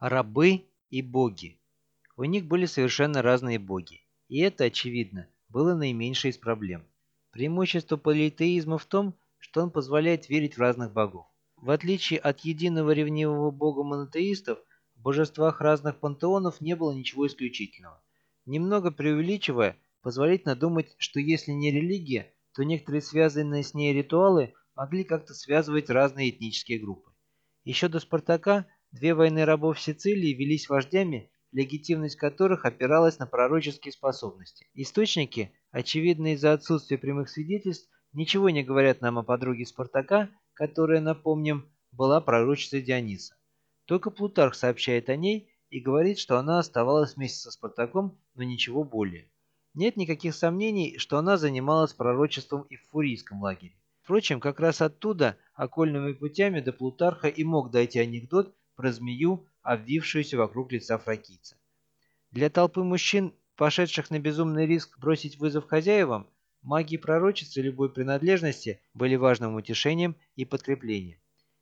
Рабы и боги. У них были совершенно разные боги. И это, очевидно, было наименьшей из проблем. Преимущество политеизма в том, что он позволяет верить в разных богов. В отличие от единого ревнивого бога монотеистов, в божествах разных пантеонов не было ничего исключительного. Немного преувеличивая, позволительно думать, что если не религия, то некоторые связанные с ней ритуалы могли как-то связывать разные этнические группы. Еще до Спартака две войны рабов Сицилии велись вождями, легитимность которых опиралась на пророческие способности. Источники, очевидно из-за отсутствия прямых свидетельств, ничего не говорят нам о подруге Спартака, которая, напомним, была пророчицей Диониса. Только Плутарх сообщает о ней и говорит, что она оставалась вместе со Спартаком, но ничего более. Нет никаких сомнений, что она занималась пророчеством и в фурийском лагере. Впрочем, как раз оттуда, окольными путями до Плутарха и мог дойти анекдот про змею, обвившуюся вокруг лица фракийца. Для толпы мужчин, пошедших на безумный риск бросить вызов хозяевам, маги пророчицы любой принадлежности были важным утешением и подкреплением.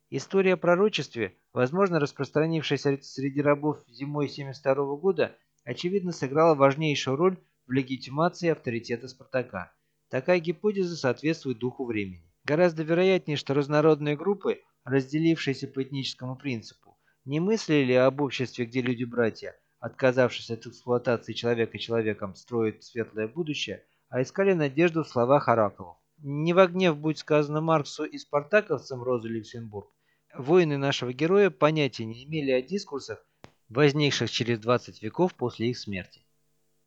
История о пророчестве, возможно распространившаяся среди рабов зимой 72 года, очевидно сыграла важнейшую роль в легитимации авторитета Спартака. Такая гипотеза соответствует духу времени. Гораздо вероятнее, что разнородные группы, разделившиеся по этническому принципу, не мыслили об обществе, где люди-братья, отказавшись от эксплуатации человека человеком, строят светлое будущее, а искали надежду в словах оракулов. Не в гнев будь сказано Марксу и спартаковцам Розы Люксембург. Воины нашего героя понятия не имели о дискурсах, возникших через 20 веков после их смерти.